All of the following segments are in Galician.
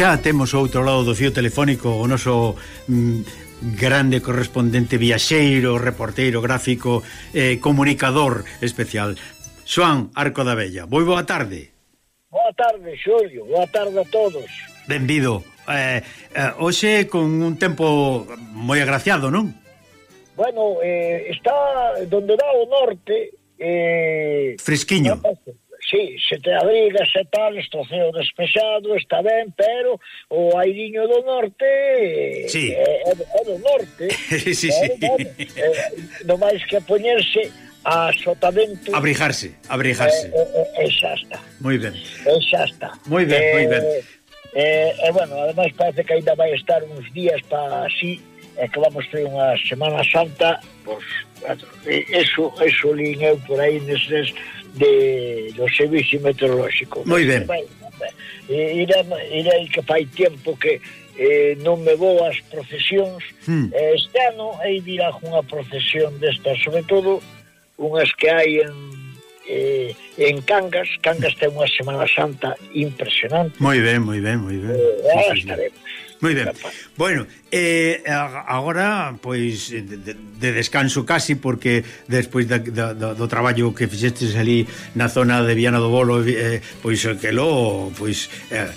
xa temos outro lado do fío telefónico o noso mm, grande correspondente viaxeiro, reporteiro gráfico, eh, comunicador especial. Xoan Arco da Bella. Moi boa tarde. Boa tarde, Xulio. Boa tarde a todos. Benvido. Eh, eh, hoxe con un tempo moi agraciado, non? Bueno, eh, está donde dá o norte... Eh, Fresquiño sí, se te abrigas e tal, está ceo despexado, está ben, pero o airiño do norte sí. é, é, é do norte. sí, sí. Eh, é, eh, no máis que poñerse a sotavento... Abrigarse, abrigarse. E, eh, e, e xa está. Moi ben. E xa está. Moi ben, eh, moi ben. E, e, bueno, ademais parece que ainda vai estar uns días para así, e que vamos ter unha Semana Santa, pois, eso, eso lín eu por aí neses de, do Servicio Meteorolóxico. Moi ben. Irei era que fai tempo que eh, non me vou ás procesións. Hmm. Este ano hai virá unha procesión destas, sobre todo unhas que hai en eh, en Cangas. Cangas ten unha Semana Santa impresionante. Moi ben, moi ben, moi ben. Eh, sí, estaremos. Moi ben. Bueno, eh, agora, pois, eh, de, de descanso casi, porque despois da, da, do traballo que fixestes ali na zona de Viana do Bolo, eh, pois, eh, aquelo, pois, eh,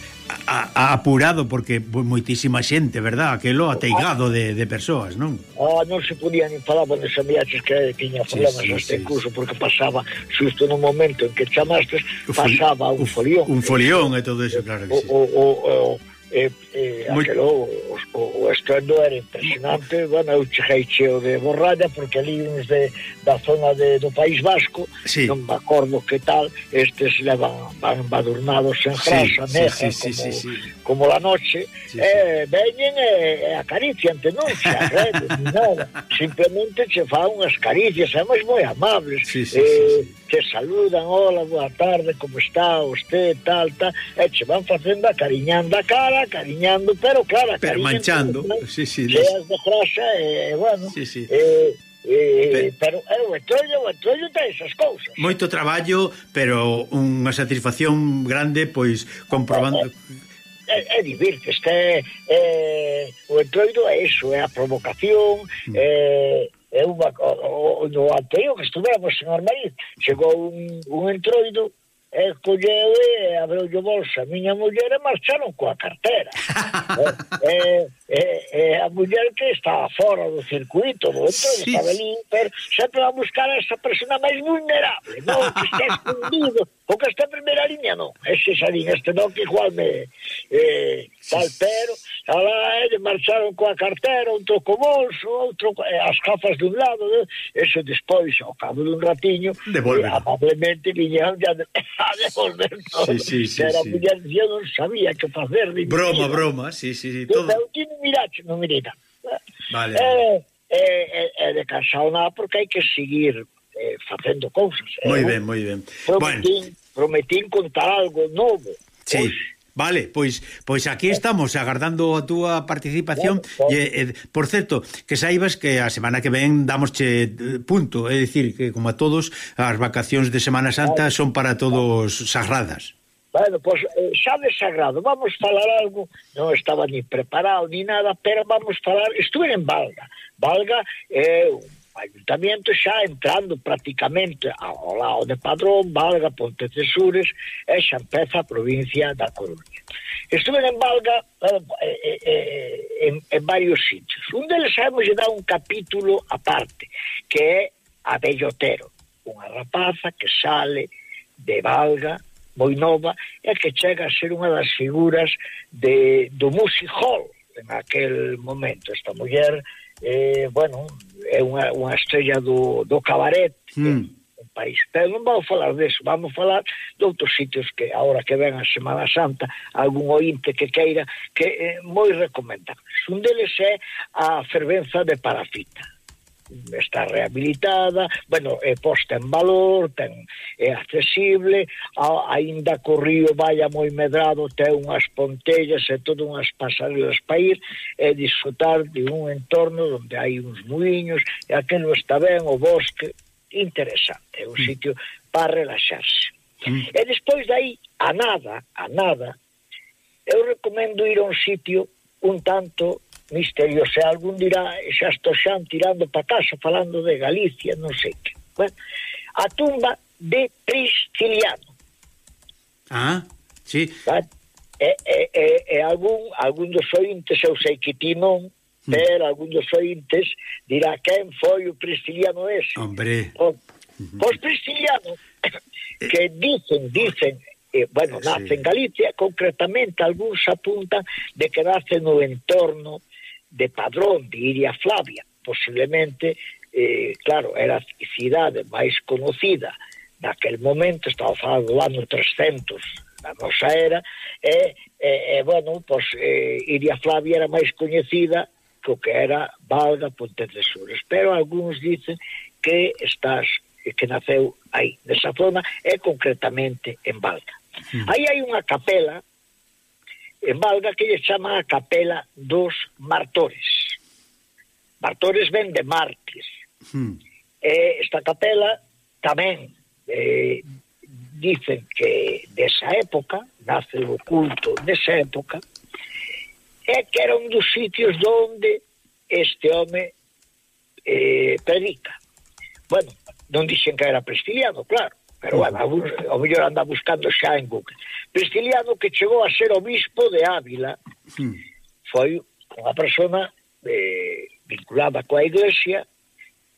a, a, apurado, porque pois, moitísima xente, verdad? Aquelo ateigado de, de persoas, non? Ah, non se podía ni falar, porque viaxes que tiña problemas sí, sí, este sí. curso, porque pasaba, xusto no momento en que chamastes, pasaba un folión. Un folión e todo eso, claro que sí. O, o, o, o eh, eh, Muy... aquelo, o, o, o estruendo era impresionante. Bueno, eu cheguei cheo de borrada porque ali uns de, da zona de, do País Vasco sí. non me acordo que tal estes levan van badurnados en grasa sí, negra sí, sí, como, sí, sí, como la noche. Sí, eh, sí. Eh, veñen e, e acarician te non se arredes nada. Simplemente che fa unhas caricias é moi amables. Sí, sí, eh, sí, sí te saludan, hola, boa tarde, como está usted, tal, tal, e che van facendo acariñando a cara, acariñando, pero claro, pero manchando, todo, sí, sí, cheas de grasa, e, eh, eh, bueno, sí, sí. Eh, Eh, pero é eh, o etollo, o ten esas cousas. Moito traballo, pero unha satisfacción grande, pois, comprobando... Eh, eh, é, é divirtes, é, é, o entroido é iso, é a provocación, mm. é, eu, o, o, o ateo que estuvemos en Armarín, chegou un, un entroido e escolleu e abreulle bolsa a miña muller e marcharon coa cartera e, e, e, a muller que estaba fora do circuito do outro sí. estaba ali, pero sempre a buscar a esa persona máis vulnerable non? que está escondido o que está en primeira liña non ese salín, este non que igual me eh, tal pero alá eles marcharon coa cartera outro co bolso, outro eh, as gafas dun lado, eh, eso despois ao cabo dun ratiño, Devolve. Eh, amablemente viñeron ya de... sabe, todo. Sí, sí, sí, era a sí. muller yo non sabía que facer. Broma, vida. broma, sí, sí, sí. Todo... Eu tiño mirache, non mireta. Eh, vale. Eh, eh, eh, eh, de cansado nada, porque hai que seguir eh, facendo cousas. Moi eh, ben, moi ben. Prometín, bueno. prometín contar algo novo. Sí. Pois, Vale, pois pois aquí estamos agardando a túa participación. Bueno, e, e, por certo, que saibas que a semana que ven damosche eh, punto, é dicir que como a todos as vacacións de Semana Santa son para todos sagradas. Bueno, pois pues, xa de sagrado, vamos falar algo, non estaba ni preparado ni nada, pero vamos falar, estuve en Valga. Valga é eh, o Ayuntamiento xa entrando prácticamente ao lado de Padrón, Valga, Pontecesures e xa empeza a provincia da Coruña. Estuve en Valga eh, eh, eh, en, en varios sitios. Un deles hemos dado un capítulo aparte, que é a Bellotero, unha rapaza que sale de Valga moi nova e que chega a ser unha das figuras de, do Music Hall en aquel momento esta muller eh, bueno, é unha, unha estrella do, do cabaret mm. en país, pero non vamos falar deso vamos falar de outros sitios que ahora que ven a Semana Santa algún ointe que queira que é eh, moi recomendables un deles é a fervenza de parafita está rehabilitada, bueno, é posta en valor, ten, é accesible, a, ainda co río vaya moi medrado, ten unhas pontellas e todo unhas pasarelas para ir, e disfrutar de un entorno onde hai uns muiños, e aquilo está ben, o bosque, interesante, é un mm. sitio para relaxarse. Mm. E despois dai, a nada, a nada, eu recomendo ir a un sitio un tanto misterioso. E algún dirá, xa estou xa tirando para casa falando de Galicia, non sei que. Bueno, a tumba de Prisciliano. Ah, sí. Vale? E, e, e, e algún, algún dos ointes, eu sei que ti non, mm. pero algún dos ointes dirá quen foi o Prisciliano ese. Hombre. O, pois Prisciliano, eh. que dicen, dicen, eh, bueno, eh, nace sí. en Galicia, concretamente algúns apuntan de que nace no entorno de Padrón, de Iria Flavia, posiblemente, eh, claro, era a cidade máis conocida naquel momento, estaba falando do ano 300 da nosa era, e, e, e bueno, pois, eh, Iria Flavia era máis coñecida que o que era Valga Ponte de Sures, pero algúns dicen que estás que naceu aí, desa zona, e concretamente en Valga. Mm. Aí hai unha capela en Valga que lle chama a capela dos martores. Martores ven de mártir. Hmm. Eh, esta capela tamén eh, dicen que desa época, nace o culto desa época, é que era un dos sitios donde este home eh, predica. Bueno, non dixen que era prestiliano, claro, pero bueno, ao mellor anda buscando xa en Google. Vestiliano que chegou a ser obispo de Ávila mm. foi unha persona eh, vinculada coa Iglesia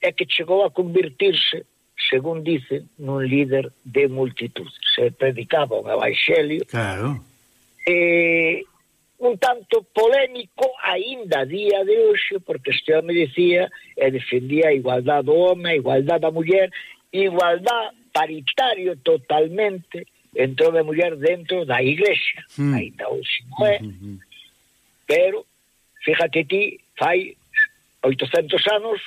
e que chegou a convertirse, según dicen, nun líder de multitud. Se predicaba un evangelio claro. eh, un tanto polémico aínda día de hoxe, porque este home dicía e defendía a igualdade do home, a igualdade da muller, igualdade paritario totalmente, entrou de muller dentro da iglesia, mm. ainda hoxe, non é? Mm -hmm. Pero, fíjate ti, fai 800 anos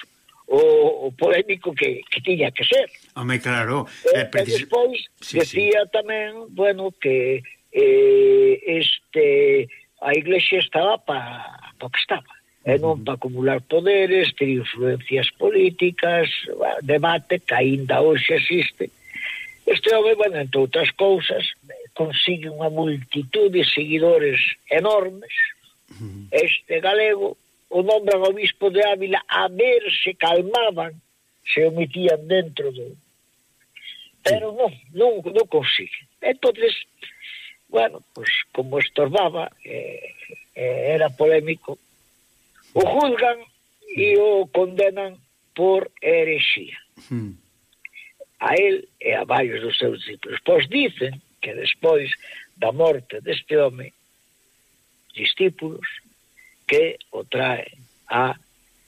o, o polémico que, que tiña que ser. Home, claro. E, eh, precis... e despois, sí, decía sí. tamén, bueno, que eh, este a iglesia estaba para pa que estaba, eh, e non hmm. para acumular poderes, ter influencias políticas, debate que aínda hoxe existe, Este home, bueno, entre outras cousas, consigue unha multitud de seguidores enormes. Este galego o nombran obispo de Ávila a ver se calmaban, se omitían dentro do... Pero non, non, non consigue. entonces bueno, pues como estorbaba, eh, eh, era polémico, o juzgan e o condenan por herexía. Hmm a él e a varios dos seus discípulos. Pois dicen que despois da morte deste home, discípulos que o traen a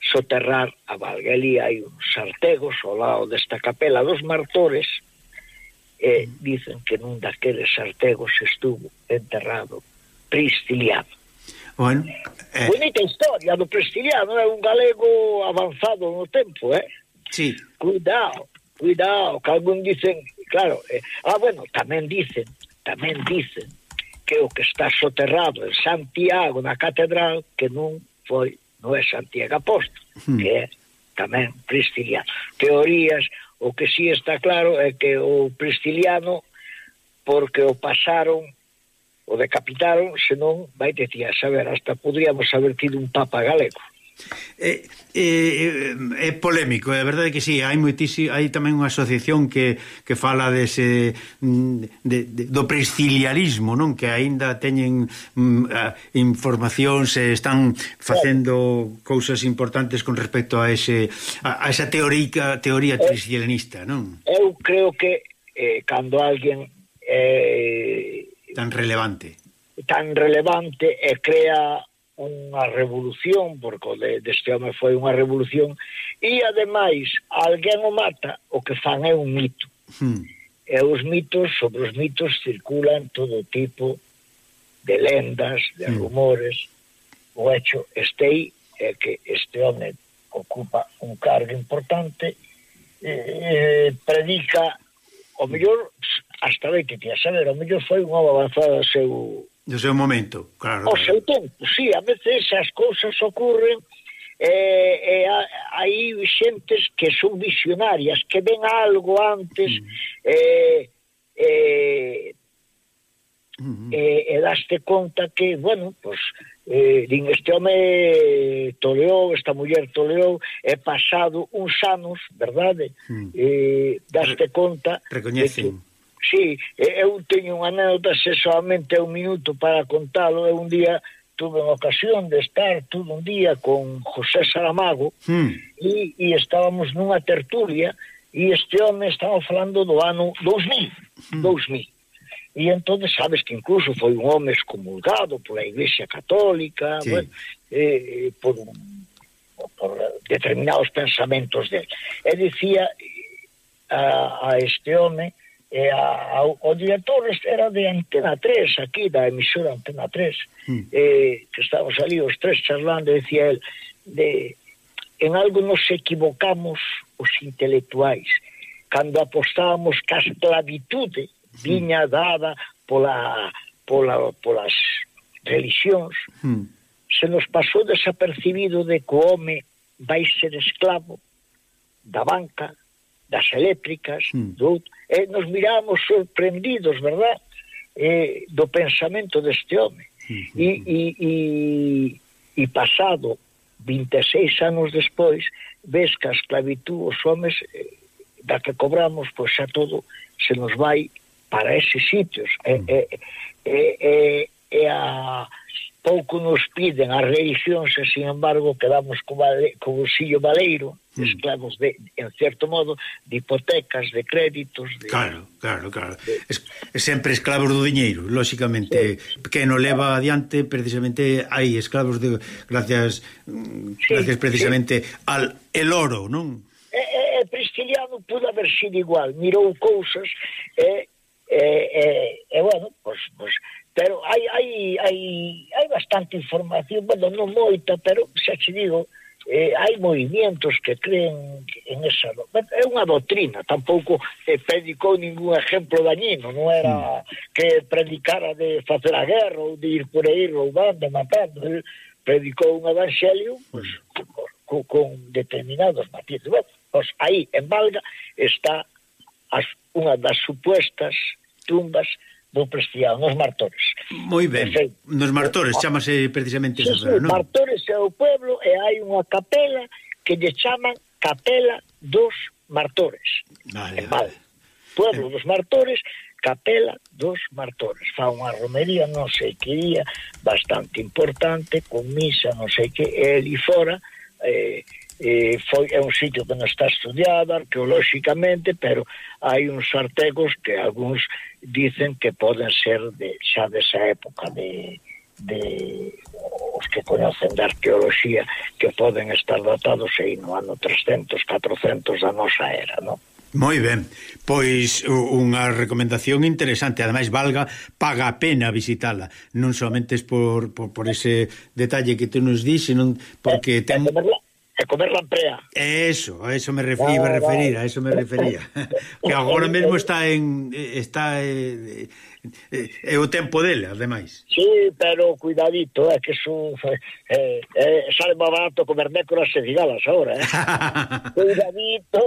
soterrar a Valga. Elí hai uns artegos ao lado desta capela dos martores e dicen que nun daqueles sartegos estuvo enterrado Pristiliano. Bueno, eh... Bonita historia do Pristiliano, é un galego avanzado no tempo, eh? Sí. Cuidado cuidado, que algún dicen, claro, eh, ah, bueno, tamén dicen, tamén dicen que o que está soterrado en Santiago, na catedral, que non foi, non é Santiago Apóstol, hmm. que é tamén pristiliano. Teorías, o que sí está claro é que o pristiliano, porque o pasaron, o decapitaron, senón, vai decía, saber, hasta podríamos haber tido un papa galego. É, é, é polémico, é verdade que sí, hai moitísimo, hai tamén unha asociación que, que fala dese mm, de, de, do presciliarismo, non? Que aínda teñen mm, informacións, están facendo cousas importantes con respecto a ese a, a esa teórica teoría triscilianista, non? Eu creo que eh, cando alguén eh, tan relevante tan relevante e crea unha revolución, porque de, deste home foi unha revolución, e ademais, alguén o mata, o que fan é un mito. Hmm. E os mitos, sobre os mitos, circulan todo tipo de lendas, de hmm. rumores. O hecho este é que este home ocupa un cargo importante, eh, predica, o mellor, hasta vete, tía, saber, o mellor foi unha avanzada do seu Do seu momento, claro. O seu tempo, sí, a veces as cousas ocurren eh, eh, hai xentes que son visionarias, que ven algo antes mm. eh, eh, mm -hmm. eh, e daste conta que, bueno, pues, eh, din este home toleou, esta muller toleou, é pasado uns anos, verdade? Mm. Eh, daste Re conta... Recoñecen sí, eu teño unha anécdota se solamente un minuto para contalo, eu un día tuve unha ocasión de estar todo un día con José Saramago mm. e, e estábamos nunha tertulia e este home estaba falando do ano 2000, mm. 2000. E entón sabes que incluso foi un home excomulgado pola Iglesia Católica, sí. bueno, eh, por, por determinados pensamentos dele. E dicía a, a este home E a, a, o director era de Antena 3, aquí da emisora Antena 3, mm. eh, que estábamos ali os tres charlando, decía el, de, en algo nos equivocamos os intelectuais, cando apostábamos que a esclavitude mm. viña dada pola, pola, polas religións, mm. se nos pasou desapercibido de que o home vai ser esclavo da banca, das eléctricas, mm. do, e nos miramos sorprendidos, verdad? Eh, do pensamento deste home. Mm. E, e, e, e pasado 26 anos despois, ves que a esclavitud os homes eh, da que cobramos, pois xa todo se nos vai para eses sitios. Mm. e, e, e, e a pouco nos piden as religións e, sin embargo, quedamos co, vale, co bolsillo valeiro esclavos mm. de, en certo modo de hipotecas, de créditos de, Claro, claro, claro de, es, Sempre esclavos do diñeiro, lóxicamente sí, que non leva adiante precisamente hai esclavos de gracias, mm, sí, gracias precisamente sí. al el oro, non? E, e, Pristiliano pudo haber sido igual mirou cousas e, e, e, e bueno pues, pues, pero hai, hai, hai, hai bastante información bueno, non moita, pero xa te digo eh, hai movimentos que creen en esa... É unha doutrina, tampouco eh, predicou ningún exemplo dañino, non era mm. que predicara de facer a guerra ou de ir por aí roubando, matando, eh, predicou un evangelio pues, con, con determinados matices. Bueno, pues, aí, en Valga, está as, unha das supuestas tumbas do Prestiado, nos Martores. Moi ben, Perfecto. nos Martores, chamase precisamente sí, esa sí, non? Martores é o pueblo e hai unha capela que lle chaman Capela dos Martores. Vale, vale. Pueblo eh. dos Martores, Capela dos Martores. Fa unha romería, non sei que día, bastante importante, con misa, non sei que, e ali fora, eh, eh, foi é un sitio que non está estudiado arqueolóxicamente, pero hai uns artegos que algúns dicen que poden ser de, xa desa época de, de os que coñecen da arqueoloxía que poden estar datados aí no ano 300, 400 da nosa era, non? Moi ben, pois unha recomendación interesante, ademais valga, paga a pena visitala, non somente por, por, por ese detalle que tú nos dís, senón porque eh, eh, ten e comer lamprea. Eso, a eso me refería, a referir, a eso me refería. que agora mesmo está en eh, está é, eh, é o tempo dela, ademais. Sí, pero cuidadito, é que son eh, eh sale máis barato comer nécoras e cigalas agora, eh. cuidadito.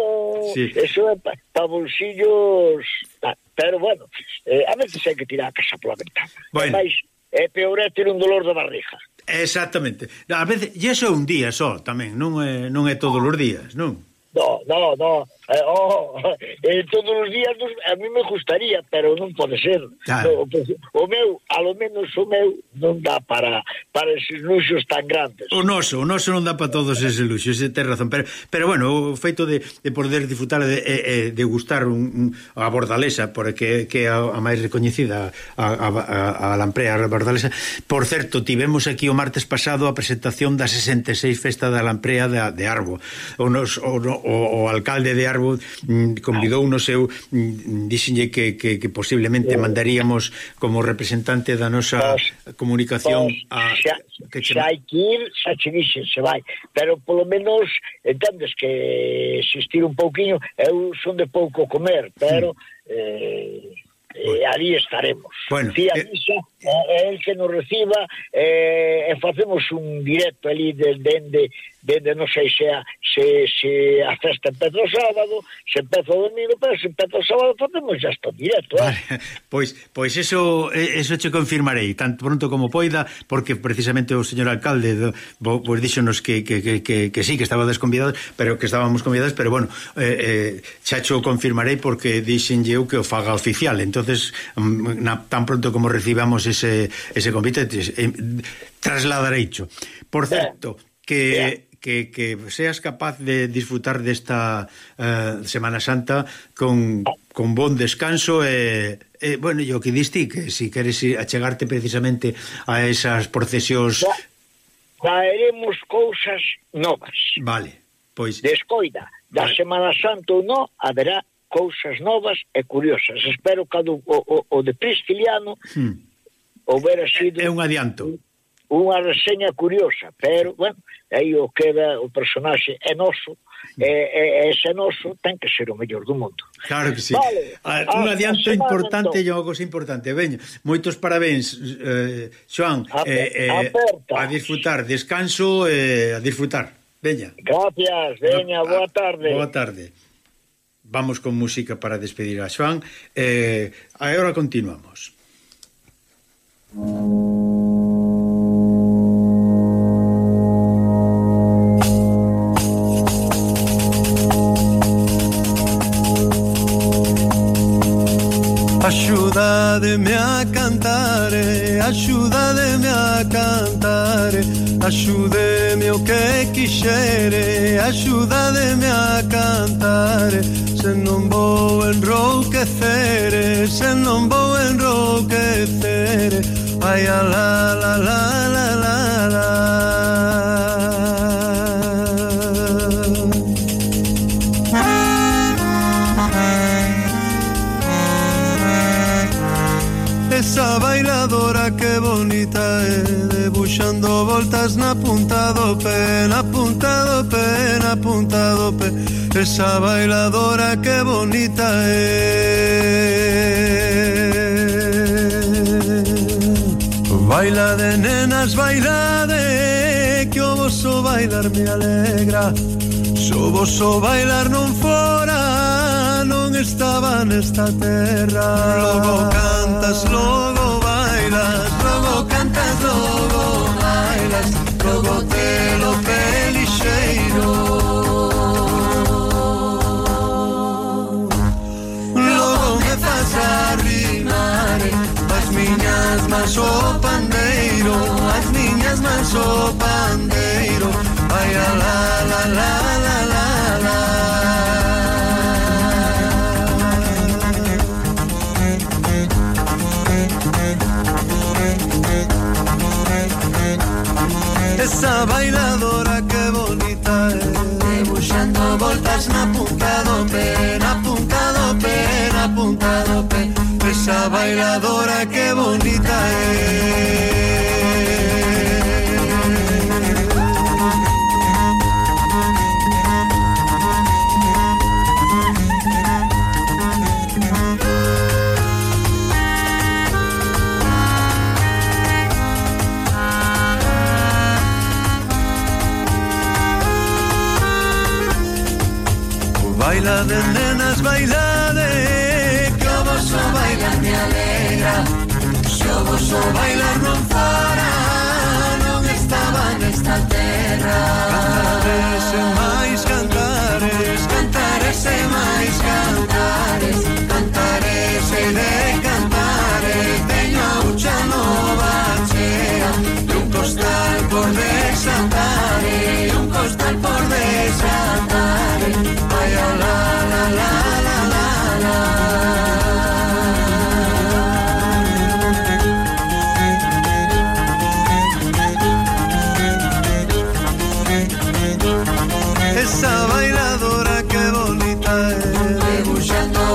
Sí. Eso é para pa bolsillos, pero bueno, eh, a veces hai que tirar a casa pola ventana. Bueno. Mas é peor é ter un dolor de barriga. Exactamente. A veces, e iso é un día só tamén, non é, non é todos os días, non? No, no, no. Eh, oh, eh, todos os días nos, a mí me gustaría, pero non pode ser. Claro. No, pues, o meu, a lo menos o meu, non dá para, para eses luxos tan grandes. O noso, o noso non dá para todos eses luxos, ese ten razón. Pero, pero bueno, o feito de, de poder disfrutar de, de, de gustar un, un, a bordalesa, porque que é a, a máis recoñecida a, a, a, a lamprea a bordalesa. Por certo, tivemos aquí o martes pasado a presentación da 66 Festa da Lamprea de, de Arbo. O, nos, o, o, o alcalde de Arbut mm, convidou no seu mm, dixenlle que, que, que posiblemente mandaríamos como representante da nosa pues, comunicación pues, a xa, que che... xa hai que ir, xa che dixen, se vai pero polo menos entendes que existir un pouquiño eu son de pouco comer pero mm. eh, eh, ali estaremos. Bueno, Fía eh, misa é el que nos reciba eh, e facemos un directo ali dende dende non sei se a, se, se a festa empeza o sábado, se empeza o domingo, pero se empeza o sábado facemos xa isto directo. Eh? Vale, pois, pois eso, eso che confirmarei, tanto pronto como poida, porque precisamente o señor alcalde do, vos pois díxonos que, que, que, que, que sí, que estaba desconvidado pero que estábamos convidados, pero bueno, eh, eh, xa confirmarei porque dixen eu que o faga oficial, entonces mm, na, tan pronto como recibamos ese, ese convite trasladareixo. Por certo, que... Que, que seas capaz de disfrutar desta uh, Semana Santa con, con bon descanso e, e bueno, e o que diste que si queres achegarte precisamente a esas procesións traeremos cousas novas. Vale, pois descoida, da vale. Semana Santa ou non haberá cousas novas e curiosas. Espero que o, o, o de Prisciliano hmm houbera sido... É un adianto. Unha reseña curiosa, pero, bueno, aí o queda o personaxe é noso, e, e ese noso ten que ser o mellor do mundo. Claro que sí. Vale, a, un ah, adianto importante e unha importante. Veña, moitos parabéns, eh, Joan, a, eh, eh, a, a disfrutar, descanso e eh, a disfrutar. Veña. Gracias, veña, ah, boa tarde. Boa tarde. Vamos con música para despedir a Joan. Eh, agora continuamos. Axúdademe a cantar, axúdademe a cantar, axúdeme o oh, que quixere, axúdademe a cantar, se non vou enrouquecer, se non vou enrouquecer, Ay, la, la, la, la, la, la. Esa bailadora que bonita é Debuxando voltas na punta do pé Na punta do pé, na punta do pé Esa bailadora que bonita é Bailade, nenas, bailade Que o vosso bailar me alegra. Se o vosso bailar non fora Non estaba nesta terra. Logo cantas, logo bailas Logo cantas, logo bailas. Logo te lo pelixeiro mans o pandeiro. As miñas mans o pandeiro. Vai a la la la la. so bailar non fora Non estaba nesta terra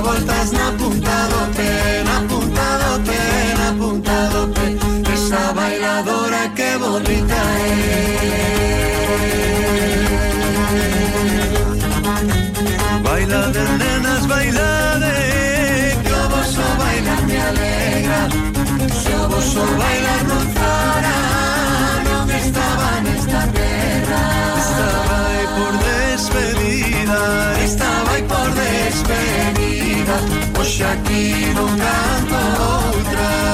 voltas na deixa aquí non canto outra